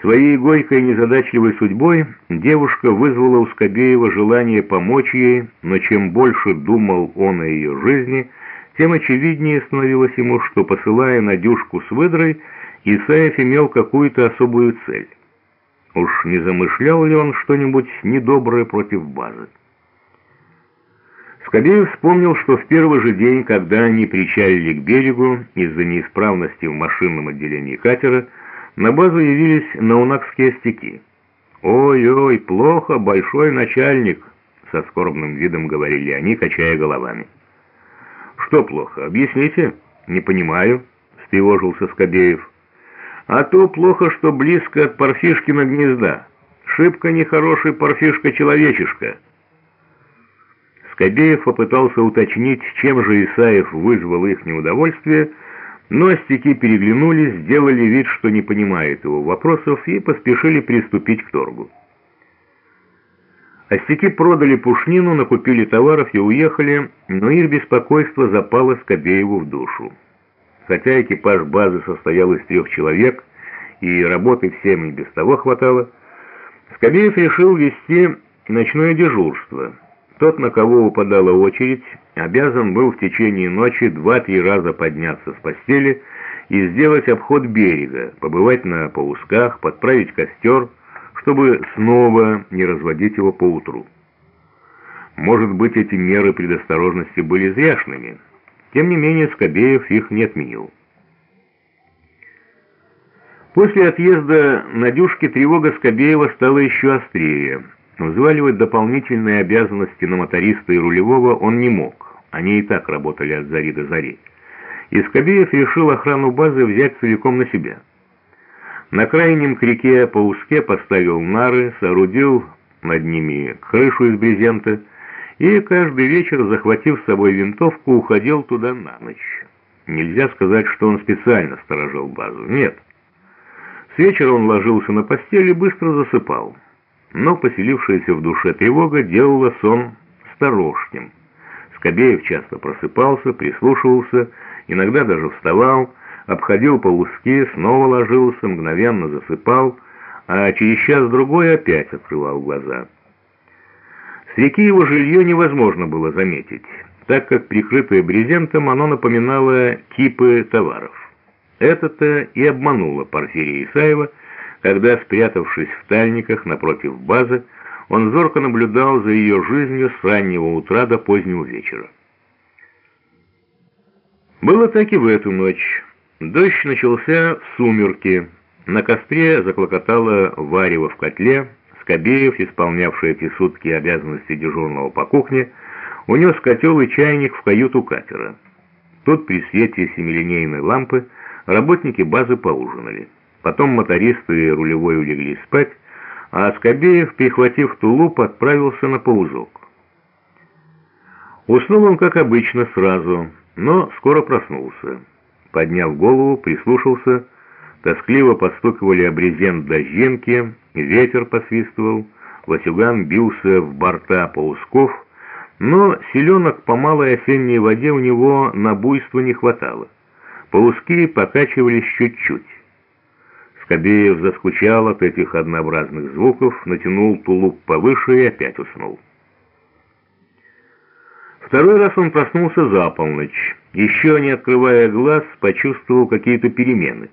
Своей горькой незадачливой судьбой девушка вызвала у Скобеева желание помочь ей, но чем больше думал он о ее жизни, тем очевиднее становилось ему, что, посылая Надюшку с выдрой, Исаев имел какую-то особую цель. Уж не замышлял ли он что-нибудь недоброе против базы? Скобеев вспомнил, что в первый же день, когда они причалили к берегу из-за неисправности в машинном отделении катера, на базу явились наунакские остяки. «Ой-ой, плохо, большой начальник», — со скорбным видом говорили они, качая головами. «Что плохо? Объясните?» «Не понимаю», — встревожился Скобеев. «А то плохо, что близко от Парфишкина гнезда. Шибко нехороший Парфишка-человечишка». Скобеев попытался уточнить, чем же Исаев вызвал их неудовольствие, — но остяки переглянулись, сделали вид, что не понимают его вопросов, и поспешили приступить к торгу. Остяки продали пушнину, накупили товаров и уехали, но их беспокойство запало Скобееву в душу. Хотя экипаж базы состоял из трех человек, и работы всем и без того хватало, Скобеев решил вести ночное дежурство – тот, на кого упадала очередь, обязан был в течение ночи два-три раза подняться с постели и сделать обход берега, побывать на паусках, подправить костер, чтобы снова не разводить его по утру. Может быть, эти меры предосторожности были зряшными. Тем не менее, Скобеев их не отменил. После отъезда Надюшки тревога Скобеева стала еще острее – Взваливать дополнительные обязанности на моториста и рулевого он не мог. Они и так работали от зари до зари. И Скобеев решил охрану базы взять целиком на себя. На крайнем к реке по узке поставил нары, соорудил над ними крышу из брезента и каждый вечер, захватив с собой винтовку, уходил туда на ночь. Нельзя сказать, что он специально сторожил базу. Нет. С вечера он ложился на постель и быстро засыпал но поселившаяся в душе тревога делала сон сторожким. Скобеев часто просыпался, прислушивался, иногда даже вставал, обходил по узке, снова ложился, мгновенно засыпал, а через час-другой опять открывал глаза. С реки его жилье невозможно было заметить, так как, прикрытое брезентом, оно напоминало кипы товаров. Это-то и обмануло Порфирия Исаева, когда, спрятавшись в тальниках напротив базы, он зорко наблюдал за ее жизнью с раннего утра до позднего вечера. Было так и в эту ночь. Дождь начался в сумерки. На костре заклокотало варево в котле. Скобеев, исполнявший эти сутки обязанности дежурного по кухне, унес котел и чайник в каюту катера. Тут при свете семилинейной лампы работники базы поужинали. Потом мотористы и рулевой улеглись спать, а Скобеев, перехватив тулуп, отправился на паузок. Уснул он, как обычно, сразу, но скоро проснулся. Подняв голову, прислушался, тоскливо постукивали о брезент дождинки, ветер посвистывал, Васюган бился в борта паусков, но селенок по малой осенней воде у него на буйство не хватало. Пауски покачивались чуть-чуть. Скобеев заскучал от этих однообразных звуков, натянул тулуп повыше и опять уснул. Второй раз он проснулся за полночь. Еще не открывая глаз, почувствовал какие-то перемены.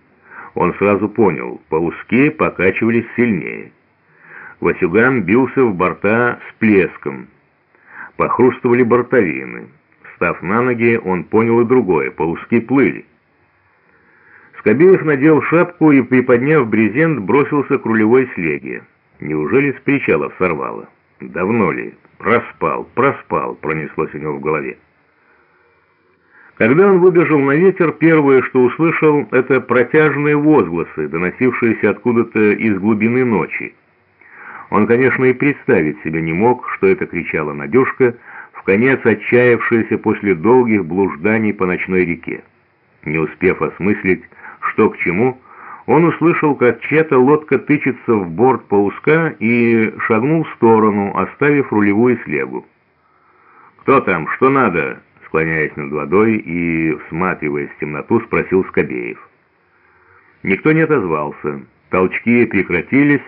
Он сразу понял, по узке покачивались сильнее. Васюган бился в борта с плеском. Похрустывали бортовины. Встав на ноги, он понял и другое, по узке плыли. Скобеев надел шапку и, приподняв брезент, бросился к рулевой слеге. Неужели с причалов сорвало? Давно ли? Проспал, проспал, пронеслось у него в голове. Когда он выбежал на ветер, первое, что услышал, это протяжные возгласы, доносившиеся откуда-то из глубины ночи. Он, конечно, и представить себе не мог, что это кричала Надюшка, в конец отчаявшаяся после долгих блужданий по ночной реке. Не успев осмыслить, что к чему, он услышал, как чья-то лодка тычется в борт пауска и шагнул в сторону, оставив рулевую слегу. «Кто там? Что надо?» Склоняясь над водой и всматриваясь в темноту, спросил Скобеев. Никто не отозвался. Толчки прекратились,